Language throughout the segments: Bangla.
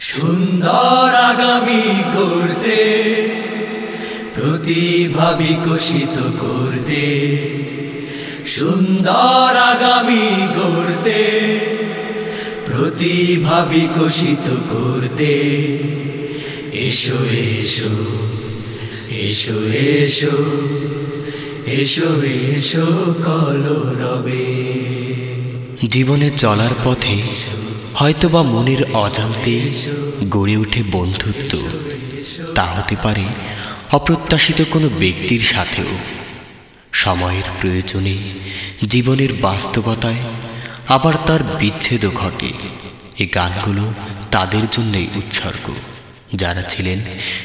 সুন্দর আগামী করতে প্রতিভা বিকশিত করতে, সুন্দর আগামী গড়তে প্রতিভা বিকশিত করতে। এসো এসো এসো এসো এসো এসো কলো রবে জীবনে চলার পথে হয়তোবা মনের অজান্তে গড়ে ওঠে বন্ধুত্ব। তা হতে পারে অপ্রত্যাশিত কোনো ব্যক্তির সাথেও। সময়ের প্রয়োজনে, জীবনের বাস্তবতায় আবার তার বিচ্ছেদ ঘটে। এই গানগুলো তাদের জন্যই উৎসর্গ, যারা ছিলেন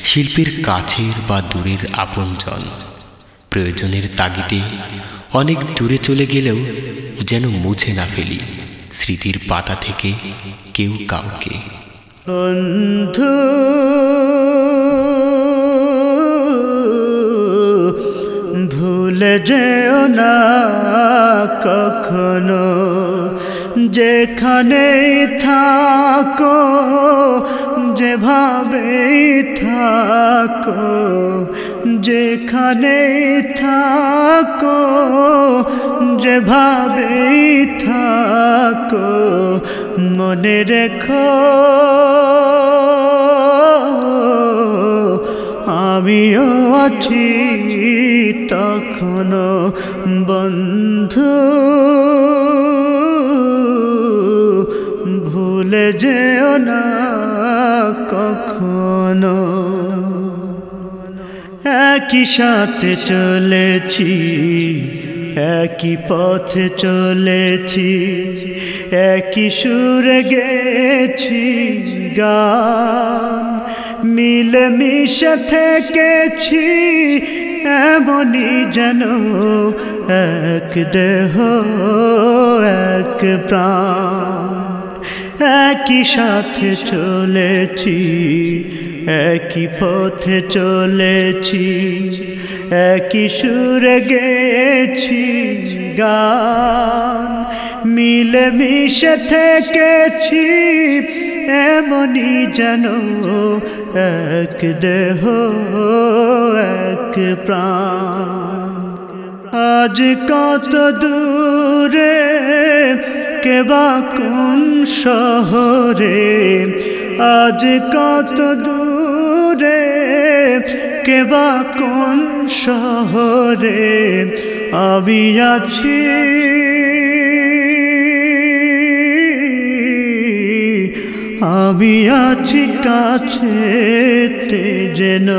শিল্পীর কাছের বা দূরের আপনজন। প্রয়োজনের তাগিদে অনেক দূরে চলে গেলেও যেন মুছে না ফেলি। স্মৃতির পাতা থেকে কেউ কাউকে। বন্ধু, ভুলে যেও না কখনো। যেখানে থাকো যেভাবে থাকো যেখানে থাকো যেভাবে থাকো। মনে রেখো। আমিও আছি তখনো বন্ধু। ভুলে যেও না কখনো। একই সাথে চলেছি, একই পথে চলেছি। একই সুরে গেছি গান মিলে মিশে থেকেছি, এমনই যেন এক দেহ, এক প্রাণ। একই সাথে চলেছি, একই পথে চলেছি, একই সুরে গেছি গান মিলে মিশে থেকেছি, এমনই যেন এক দেহ, এক প্রাণ। আজ কত দূরে কেবা কোন শহরে? আজ কত দূরে কেবা কোন শহরে? আমি আছি। আমি আছি কাছে যেন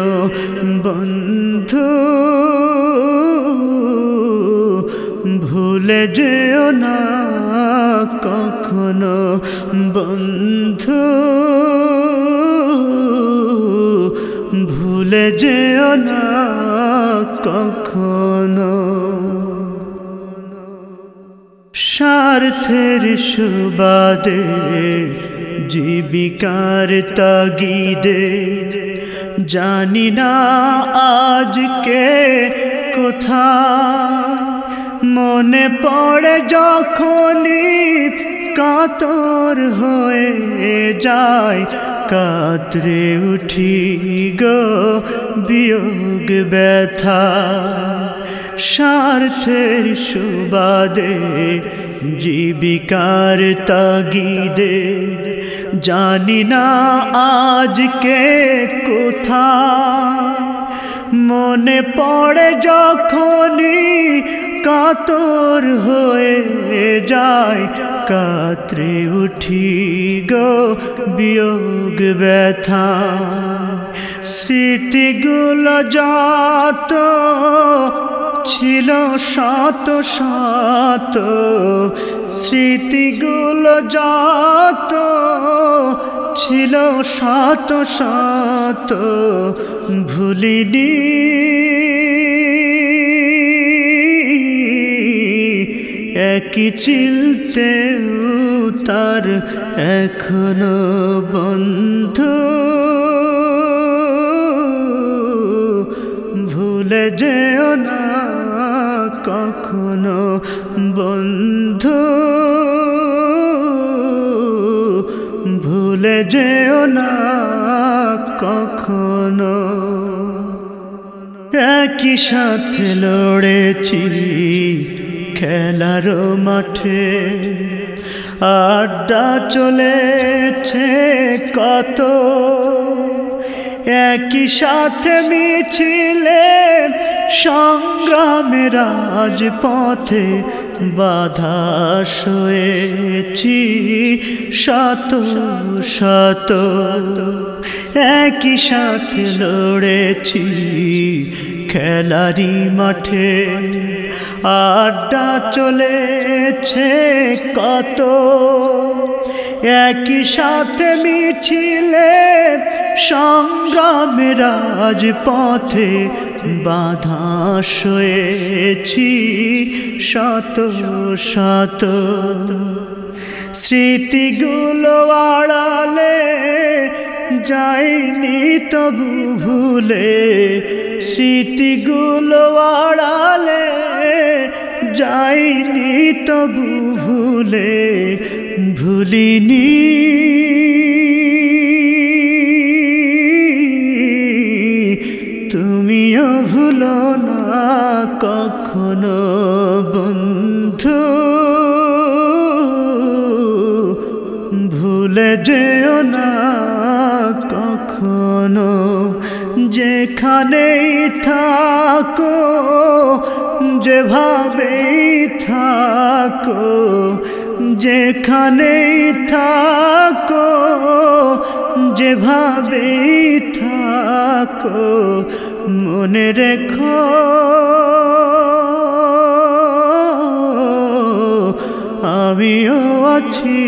বন্ধু। ভুলে যেও না কখনো বন্ধু। ভুলে যেও না কখনো স্বার্থের সুবাদে জীবিকার তাগিদে। জানি না আজকে কোথা মনে পড়ে যখনই কাতর হয়ে যায়, কাতরে উঠি গো বিয়োগ ব্যথা। স্বার্থের সুবাদে জীবিকার তাগিদে, জানি না আজকে কোথা মনে পড়ে যখনই কাতর হয়ে যায়, কাত্রে উঠি গো বিয়োগ ব্যথা। স্মৃতিগুলো যত ছিল শত শত স্মৃতিগুলো যত ছিল শত শত ভুলিনি। একই চিলতে তার এখনও বন্ধ। কখনো বন্ধু? ভুলে যেও না কখনো। একই সাথে লড়েছি খেলার মাঠে। আড্ডা চলেছে কত। একই সাথে মিছিলে সংগ্রামের রাজপথে বাধা শোয়েছি শত শত, একই সাথে লড়েছি খেলারি মাঠে। আড্ডা চলেছে কত, একই সাথে মিছিলে সংগ্রামের রাজপথে বাধা শোয়েছি শত শত স্মৃতিগুলো আড়ালে যাইনি তবু ভুলে স্মৃতিগুলো আড়ালে যাইনি তবু ভুলে ভুলিনি তুমিও ভুলো না, কখনো বন্ধু। ভুলে যেও না, কখনো যেখানেই থাকো, যেভাবেই থাকো, যেখানেই থাকো, যেভাবেই থাকো মনে রেখো। আমিও আছি